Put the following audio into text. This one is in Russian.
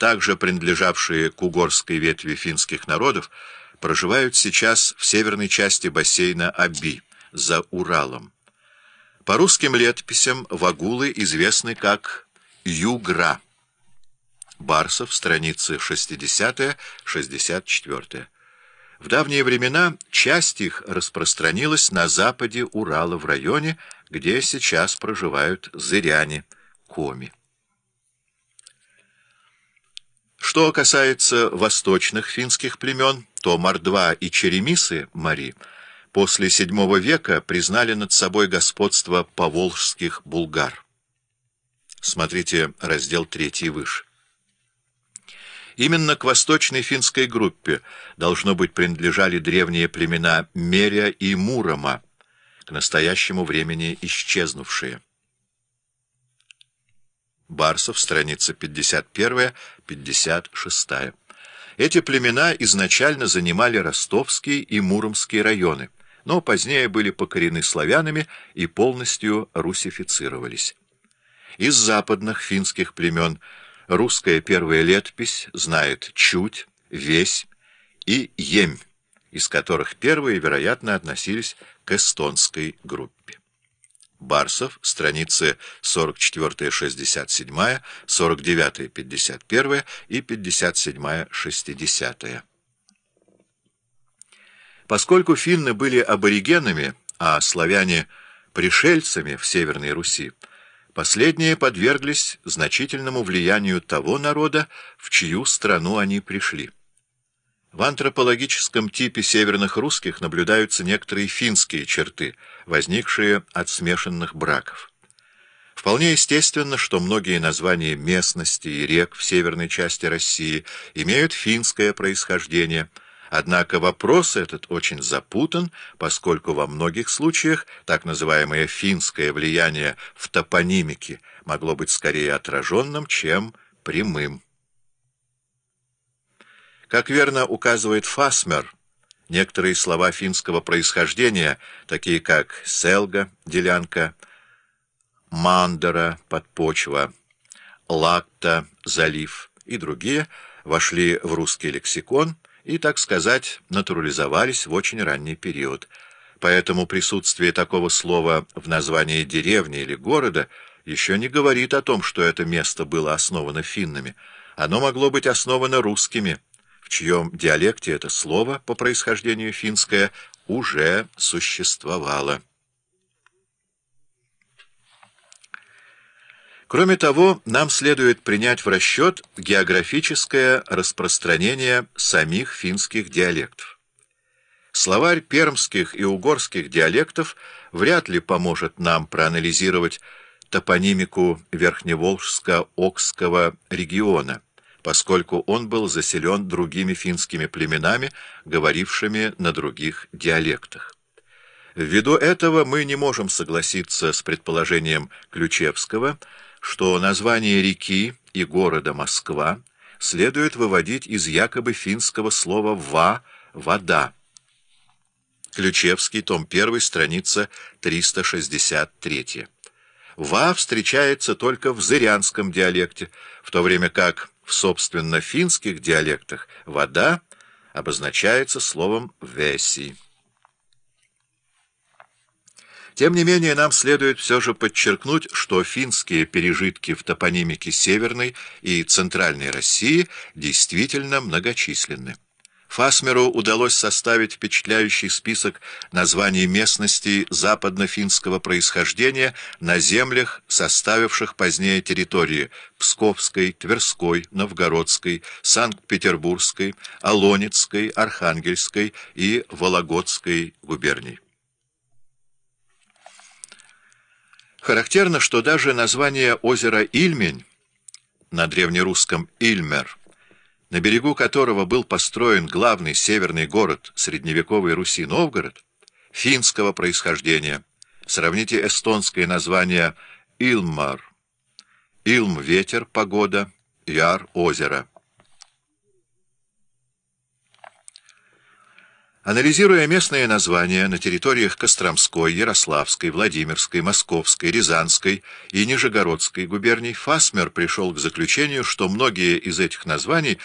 также принадлежавшие к угорской ветви финских народов, проживают сейчас в северной части бассейна Аби, за Уралом. По русским летописям вагулы известны как Югра. Барсов, страницы 60-64. В давние времена часть их распространилась на западе Урала в районе, где сейчас проживают зыряне, коми. Что касается восточных финских племен, то Мордва и Черемисы, Мари, после VII века признали над собой господство поволжских булгар. Смотрите раздел 3 выше. Именно к восточной финской группе должно быть принадлежали древние племена Меря и Мурома, к настоящему времени исчезнувшие. Барсов, страница 51-56. Эти племена изначально занимали Ростовский и Муромский районы, но позднее были покорены славянами и полностью русифицировались. Из западных финских племен русская первая летопись знает Чуть, Весь и Емь, из которых первые, вероятно, относились к эстонской группе. Барсов, страницы 44-67, 49-51 и 57-60. Поскольку финны были аборигенами, а славяне — пришельцами в Северной Руси, последние подверглись значительному влиянию того народа, в чью страну они пришли. В антропологическом типе северных русских наблюдаются некоторые финские черты, возникшие от смешанных браков. Вполне естественно, что многие названия местностей и рек в северной части России имеют финское происхождение, однако вопрос этот очень запутан, поскольку во многих случаях так называемое финское влияние в топонимике могло быть скорее отраженным, чем прямым. Как верно указывает Фасмер, некоторые слова финского происхождения, такие как «селга» — делянка, «мандера» — подпочва, «лакта» — залив и другие, вошли в русский лексикон и, так сказать, натурализовались в очень ранний период. Поэтому присутствие такого слова в названии деревни или города еще не говорит о том, что это место было основано финнами. Оно могло быть основано русскими чьем диалекте это слово, по происхождению финское, уже существовало. Кроме того, нам следует принять в расчет географическое распространение самих финских диалектов. Словарь пермских и угорских диалектов вряд ли поможет нам проанализировать топонимику Верхневолжско-Окского региона, поскольку он был заселен другими финскими племенами, говорившими на других диалектах. Ввиду этого мы не можем согласиться с предположением Ключевского, что название реки и города Москва следует выводить из якобы финского слова «ва» — «вода». Ключевский, том 1, страница 363. «Ва» встречается только в зырянском диалекте, в то время как в собственно финских диалектах вода обозначается словом «веси». Тем не менее, нам следует все же подчеркнуть, что финские пережитки в топонимике Северной и Центральной России действительно многочисленны. Фасмеру удалось составить впечатляющий список названий местностей западно-финского происхождения на землях, составивших позднее территории Псковской, Тверской, Новгородской, Санкт-Петербургской, Алонецкой, Архангельской и Вологодской губерний. Характерно, что даже название озера Ильмень на древнерусском «Ильмер» на берегу которого был построен главный северный город средневековой Руси Новгород, финского происхождения. Сравните эстонское название Илмар. Илм — ветер, погода, Яр — озеро. Анализируя местные названия на территориях Костромской, Ярославской, Владимирской, Московской, Рязанской и Нижегородской губерний, Фасмер пришел к заключению, что многие из этих названий